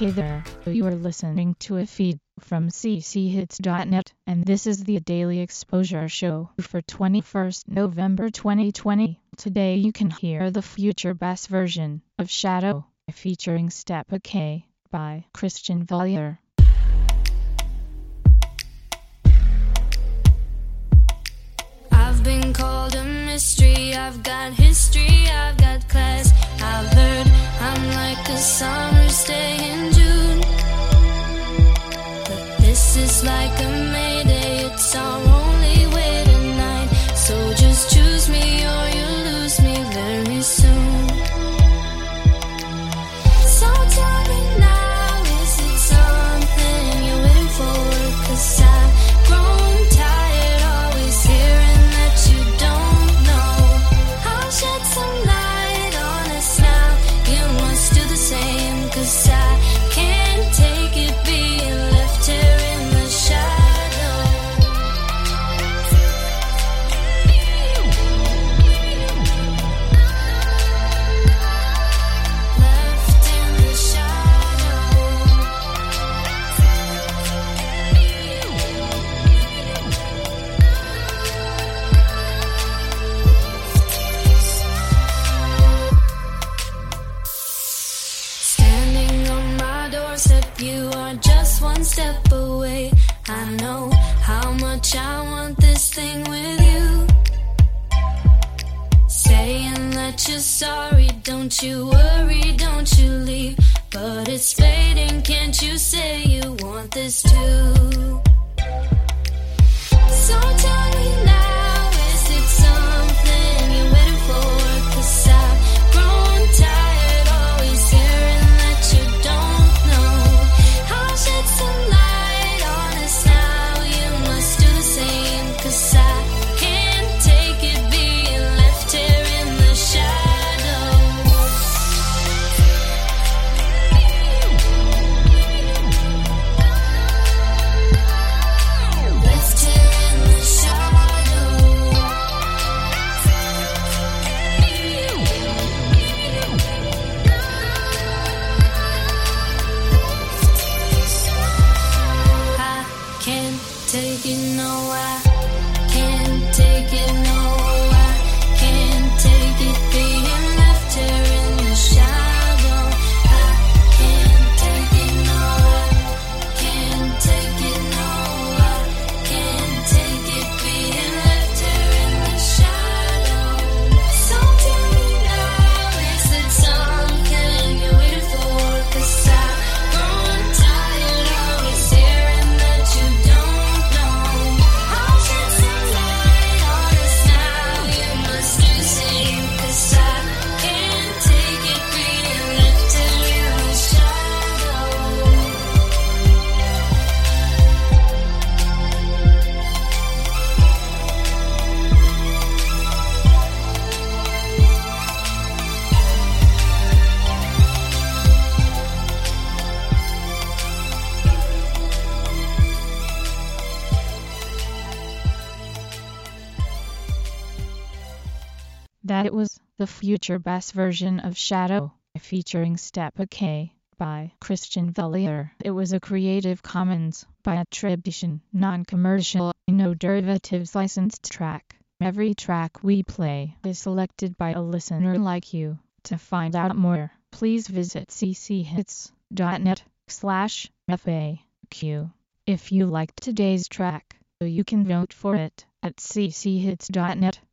Hey there, you are listening to a feed from cchits.net, and this is the Daily Exposure Show for 21st November 2020. Today you can hear the future bass version of Shadow, featuring Step K by Christian Valier. I've been called a mystery, I've got history, I've got class. I've I'm like a this is like a mayday, it's our only way tonight. So just choose me are just one step away. I know how much I want this thing with you. Saying that you're sorry, don't you worry, don't you leave. But it's fading, can't you say you want this too? So That it was the future bass version of Shadow, featuring Step K by Christian Valier. It was a Creative Commons by attribution, non-commercial, no derivatives licensed track. Every track we play is selected by a listener like you. To find out more, please visit cchits.net slash FAQ. If you liked today's track, you can vote for it at cchits.net